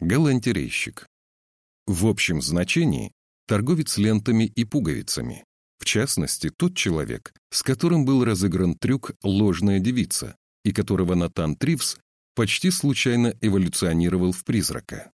галантерейщик. В общем значении торговец лентами и пуговицами. В частности, тот человек, с которым был разыгран трюк «Ложная девица», и которого Натан Тривс почти случайно эволюционировал в призрака.